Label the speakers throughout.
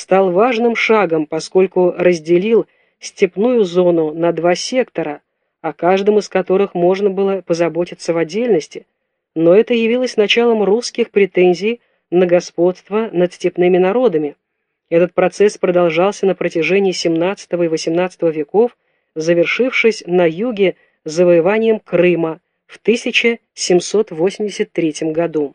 Speaker 1: стал важным шагом, поскольку разделил степную зону на два сектора, о каждом из которых можно было позаботиться в отдельности, но это явилось началом русских претензий на господство над степными народами. Этот процесс продолжался на протяжении XVII и XVIII веков, завершившись на юге завоеванием Крыма в 1783 году.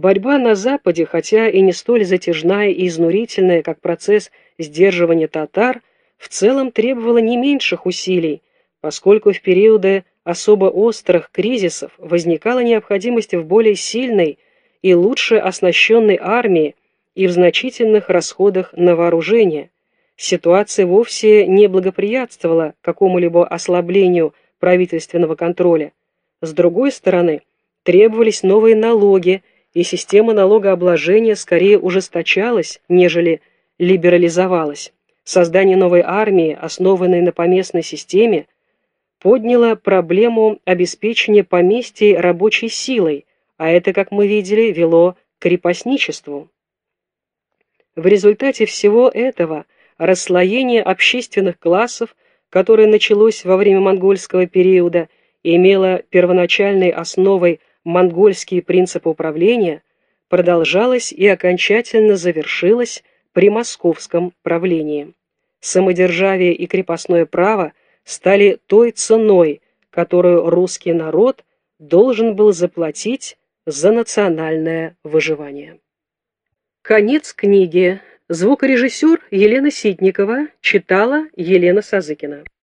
Speaker 1: Борьба на Западе, хотя и не столь затяжная и изнурительная, как процесс сдерживания татар, в целом требовала не меньших усилий, поскольку в периоды особо острых кризисов возникала необходимость в более сильной и лучше оснащенной армии и в значительных расходах на вооружение. Ситуация вовсе не благоприятствовала какому-либо ослаблению правительственного контроля. С другой стороны, требовались новые налоги, и система налогообложения скорее ужесточалась, нежели либерализовалась. Создание новой армии, основанной на поместной системе, подняло проблему обеспечения поместьй рабочей силой, а это, как мы видели, вело к крепостничеству. В результате всего этого расслоение общественных классов, которое началось во время монгольского периода и имело первоначальной основой монгольские принципы управления, продолжалось и окончательно завершилось при московском правлении. Самодержавие и крепостное право стали той ценой, которую русский народ должен был заплатить за национальное выживание. Конец книги. Звукорежиссер Елена Ситникова читала Елена Сазыкина.